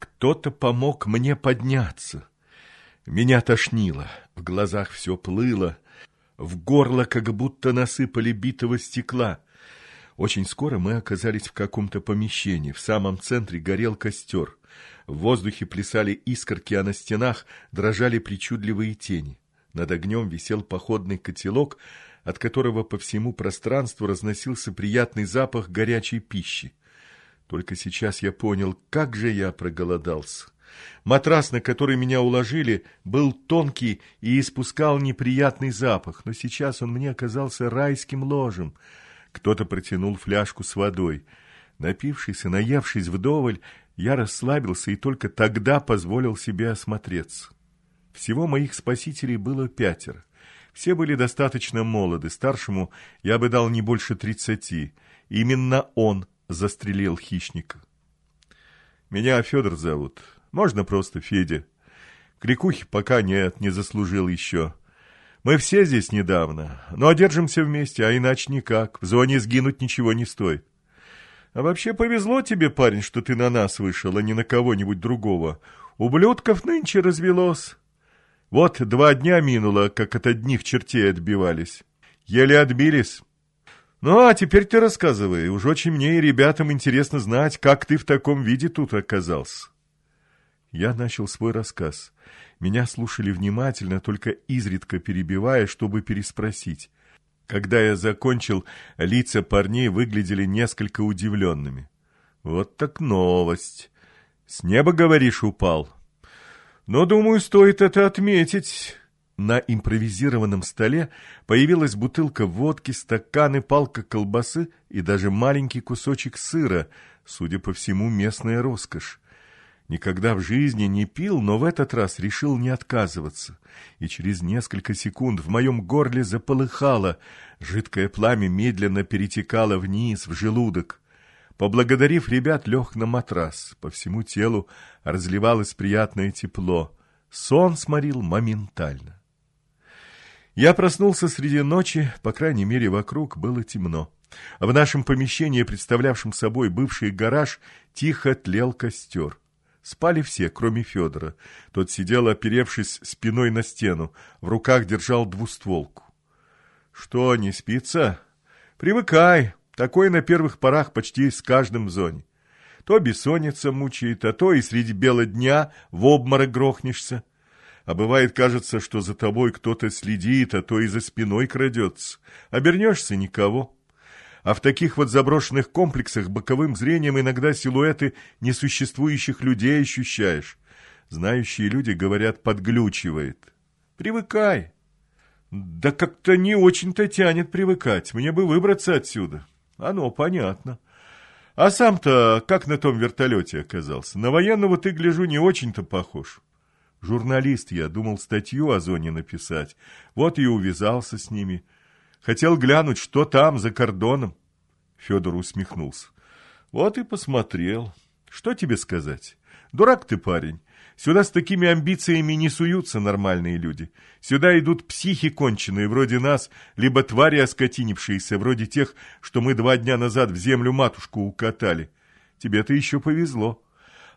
Кто-то помог мне подняться. Меня тошнило, в глазах все плыло, в горло как будто насыпали битого стекла. Очень скоро мы оказались в каком-то помещении. В самом центре горел костер. В воздухе плясали искорки, а на стенах дрожали причудливые тени. Над огнем висел походный котелок, от которого по всему пространству разносился приятный запах горячей пищи. Только сейчас я понял, как же я проголодался. Матрас, на который меня уложили, был тонкий и испускал неприятный запах, но сейчас он мне оказался райским ложем. Кто-то протянул фляжку с водой. Напившись и наевшись вдоволь, я расслабился и только тогда позволил себе осмотреться. Всего моих спасителей было пятеро. Все были достаточно молоды, старшему я бы дал не больше тридцати. Именно он застрелил хищника. Меня Федор зовут, можно просто Федя. Крикухи пока нет, не заслужил еще. Мы все здесь недавно, но держимся вместе, а иначе никак. В зоне сгинуть ничего не стоит. А вообще повезло тебе, парень, что ты на нас вышел, а не на кого-нибудь другого. Ублюдков нынче развелось. Вот два дня минуло, как от одних чертей отбивались. Еле отбились. Ну, а теперь ты рассказывай. Уж очень мне и ребятам интересно знать, как ты в таком виде тут оказался. Я начал свой рассказ. Меня слушали внимательно, только изредка перебивая, чтобы переспросить. Когда я закончил, лица парней выглядели несколько удивленными. Вот так новость. С неба, говоришь, упал? Но, думаю, стоит это отметить. На импровизированном столе появилась бутылка водки, стаканы, палка колбасы и даже маленький кусочек сыра, судя по всему, местная роскошь. Никогда в жизни не пил, но в этот раз решил не отказываться. И через несколько секунд в моем горле заполыхало, жидкое пламя медленно перетекало вниз, в желудок. Поблагодарив ребят, лег на матрас. По всему телу разливалось приятное тепло. Сон сморил моментально. Я проснулся среди ночи, по крайней мере, вокруг было темно. В нашем помещении, представлявшем собой бывший гараж, тихо тлел костер. Спали все, кроме Федора. Тот сидел, оперевшись спиной на стену, в руках держал двустволку. «Что, не спится? Привыкай. Такое на первых порах почти с каждым в зоне. То бессонница мучает, а то и среди бела дня в обморок грохнешься. А бывает, кажется, что за тобой кто-то следит, а то и за спиной крадется. Обернешься — никого» а в таких вот заброшенных комплексах боковым зрением иногда силуэты несуществующих людей ощущаешь. Знающие люди говорят, подглючивает. Привыкай. Да как-то не очень-то тянет привыкать. Мне бы выбраться отсюда. Оно понятно. А сам-то как на том вертолете оказался? На военного ты, гляжу, не очень-то похож. Журналист я, думал статью о зоне написать. Вот и увязался с ними. Хотел глянуть, что там, за кордоном. Федор усмехнулся. Вот и посмотрел. Что тебе сказать? Дурак ты, парень. Сюда с такими амбициями не суются нормальные люди. Сюда идут психи конченые, вроде нас, либо твари оскотинившиеся, вроде тех, что мы два дня назад в землю матушку укатали. Тебе-то еще повезло.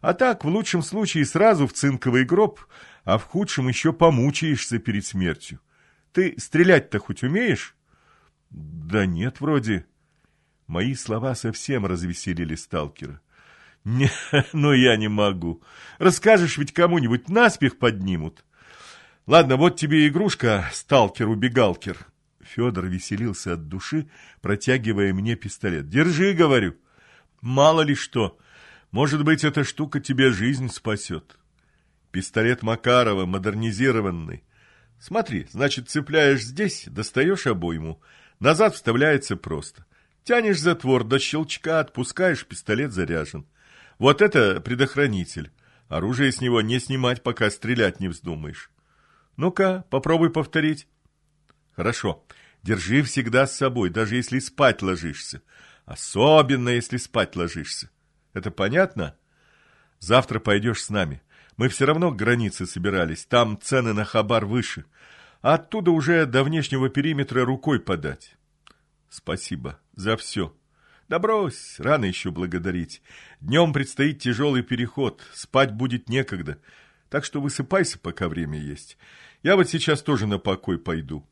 А так, в лучшем случае, сразу в цинковый гроб, а в худшем еще помучаешься перед смертью. Ты стрелять-то хоть умеешь? Да нет, вроде. Мои слова совсем развеселили сталкера. Не, ну я не могу. Расскажешь, ведь кому-нибудь наспех поднимут. Ладно, вот тебе игрушка, сталкер-убегалкер. Федор веселился от души, протягивая мне пистолет. Держи, говорю. Мало ли что. Может быть, эта штука тебе жизнь спасет. Пистолет Макарова, модернизированный. Смотри, значит, цепляешь здесь, достаешь обойму. Назад вставляется просто. Тянешь затвор до щелчка, отпускаешь, пистолет заряжен. Вот это предохранитель. Оружие с него не снимать, пока стрелять не вздумаешь. Ну-ка, попробуй повторить. Хорошо. Держи всегда с собой, даже если спать ложишься. Особенно, если спать ложишься. Это понятно? Завтра пойдешь с нами. Мы все равно к границе собирались. Там цены на хабар выше а оттуда уже до внешнего периметра рукой подать. Спасибо за все. Да брось, рано еще благодарить. Днем предстоит тяжелый переход, спать будет некогда. Так что высыпайся, пока время есть. Я вот сейчас тоже на покой пойду.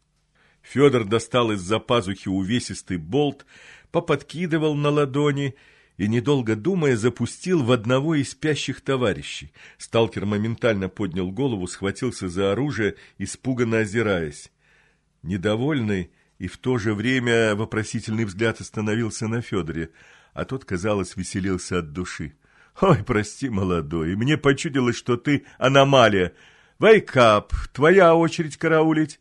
Федор достал из-за пазухи увесистый болт, поподкидывал на ладони и, недолго думая, запустил в одного из спящих товарищей. Сталкер моментально поднял голову, схватился за оружие, испуганно озираясь. Недовольный и в то же время вопросительный взгляд остановился на Федоре, а тот, казалось, веселился от души. «Ой, прости, молодой, мне почудилось, что ты аномалия. Вайкап, твоя очередь караулить».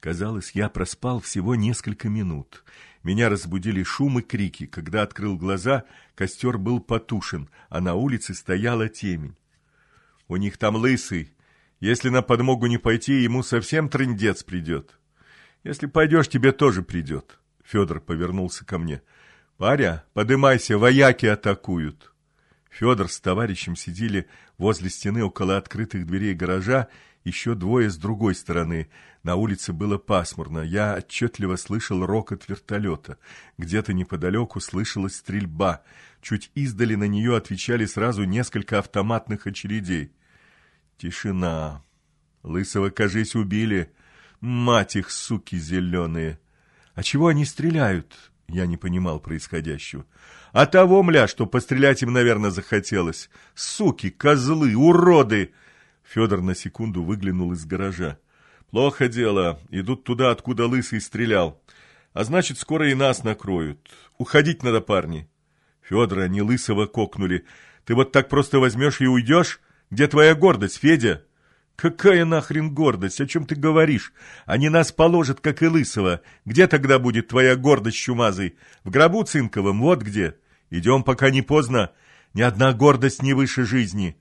Казалось, я проспал всего несколько минут. Меня разбудили шум и крики. Когда открыл глаза, костер был потушен, а на улице стояла темень. «У них там лысый. Если на подмогу не пойти, ему совсем трындец придет». Если пойдешь, тебе тоже придет. Федор повернулся ко мне. Паря, подымайся, вояки атакуют. Федор с товарищем сидели возле стены около открытых дверей гаража, еще двое с другой стороны. На улице было пасмурно. Я отчетливо слышал рокот вертолета. Где-то неподалеку слышалась стрельба. Чуть издали на нее отвечали сразу несколько автоматных очередей. Тишина. Лысого, кажись, убили. Мать их, суки зеленые! А чего они стреляют? Я не понимал происходящего. А того, мля, что пострелять им, наверное, захотелось. Суки, козлы, уроды! Федор на секунду выглянул из гаража. Плохо дело. Идут туда, откуда лысый стрелял. А значит, скоро и нас накроют. Уходить надо, парни. Федора, они лысого кокнули. Ты вот так просто возьмешь и уйдешь? Где твоя гордость, Федя? «Какая нахрен гордость? О чем ты говоришь? Они нас положат, как и лысого. Где тогда будет твоя гордость, чумазый? В гробу цинковом, вот где. Идем, пока не поздно. Ни одна гордость не выше жизни.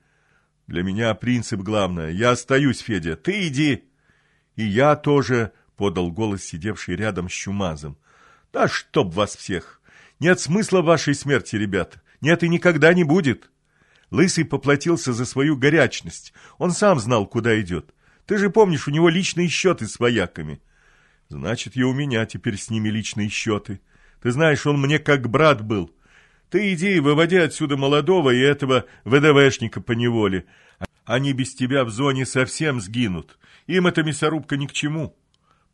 Для меня принцип главное. Я остаюсь, Федя. Ты иди». «И я тоже», — подал голос сидевший рядом с чумазом. «Да чтоб вас всех! Нет смысла вашей смерти, ребята. Нет и никогда не будет». Лысый поплатился за свою горячность. Он сам знал, куда идет. Ты же помнишь, у него личные счеты с вояками. Значит, и у меня теперь с ними личные счеты. Ты знаешь, он мне как брат был. Ты иди и выводи отсюда молодого и этого ВДВшника по неволе. Они без тебя в зоне совсем сгинут. Им эта мясорубка ни к чему.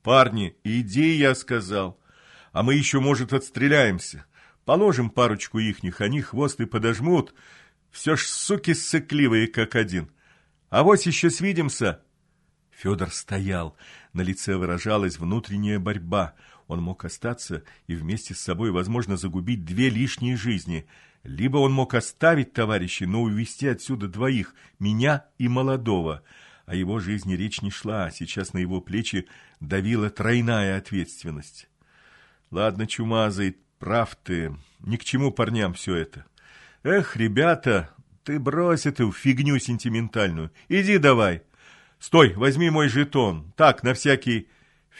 Парни, иди, я сказал. А мы еще, может, отстреляемся. Положим парочку ихних, они хвост и подожмут, все ж суки ссыкливые, как один. А вот еще свидимся. Федор стоял. На лице выражалась внутренняя борьба. Он мог остаться и вместе с собой, возможно, загубить две лишние жизни. Либо он мог оставить товарищей, но увести отсюда двоих, меня и молодого. О его жизни речь не шла, а сейчас на его плечи давила тройная ответственность. Ладно, чумазый, прав ты, ни к чему парням все это. Эх, ребята, ты брось эту фигню сентиментальную. Иди давай. Стой, возьми мой жетон. Так, на всякий...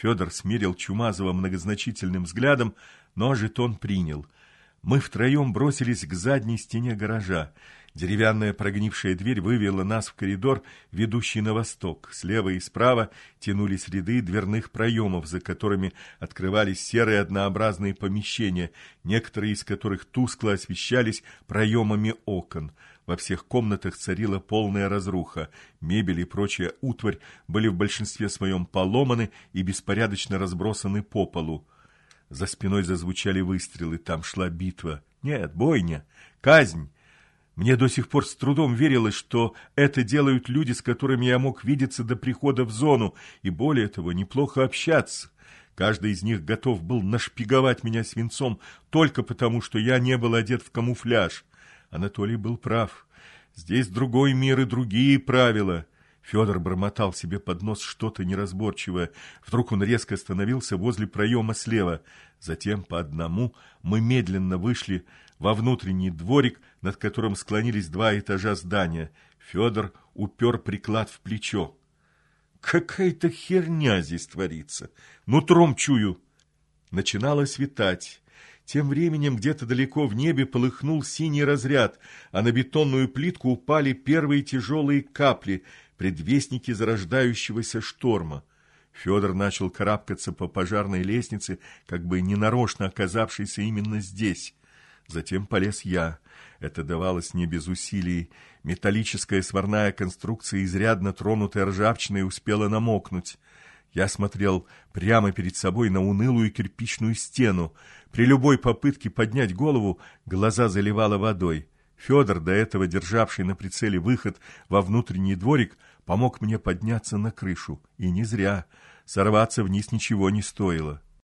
Федор смирил Чумазова многозначительным взглядом, но жетон принял. Мы втроем бросились к задней стене гаража. Деревянная прогнившая дверь вывела нас в коридор, ведущий на восток. Слева и справа тянулись ряды дверных проемов, за которыми открывались серые однообразные помещения, некоторые из которых тускло освещались проемами окон. Во всех комнатах царила полная разруха. Мебель и прочая утварь были в большинстве своем поломаны и беспорядочно разбросаны по полу. За спиной зазвучали выстрелы, там шла битва. Нет, бойня, казнь. Мне до сих пор с трудом верилось, что это делают люди, с которыми я мог видеться до прихода в зону, и более того, неплохо общаться. Каждый из них готов был нашпиговать меня свинцом только потому, что я не был одет в камуфляж. Анатолий был прав. Здесь другой мир и другие правила. Федор бормотал себе под нос что-то неразборчивое. Вдруг он резко остановился возле проема слева. Затем по одному мы медленно вышли во внутренний дворик, над которым склонились два этажа здания. Федор упер приклад в плечо. Какая-то херня здесь творится. Нутром чую. Начинало светать. Тем временем где-то далеко в небе полыхнул синий разряд, а на бетонную плитку упали первые тяжелые капли, предвестники зарождающегося шторма. Федор начал карабкаться по пожарной лестнице, как бы ненарочно оказавшейся именно здесь. Затем полез я. Это давалось не без усилий. Металлическая сварная конструкция, изрядно тронутая ржавчиной, успела намокнуть. Я смотрел прямо перед собой на унылую кирпичную стену. При любой попытке поднять голову глаза заливало водой. Федор, до этого державший на прицеле выход во внутренний дворик, помог мне подняться на крышу. И не зря. Сорваться вниз ничего не стоило.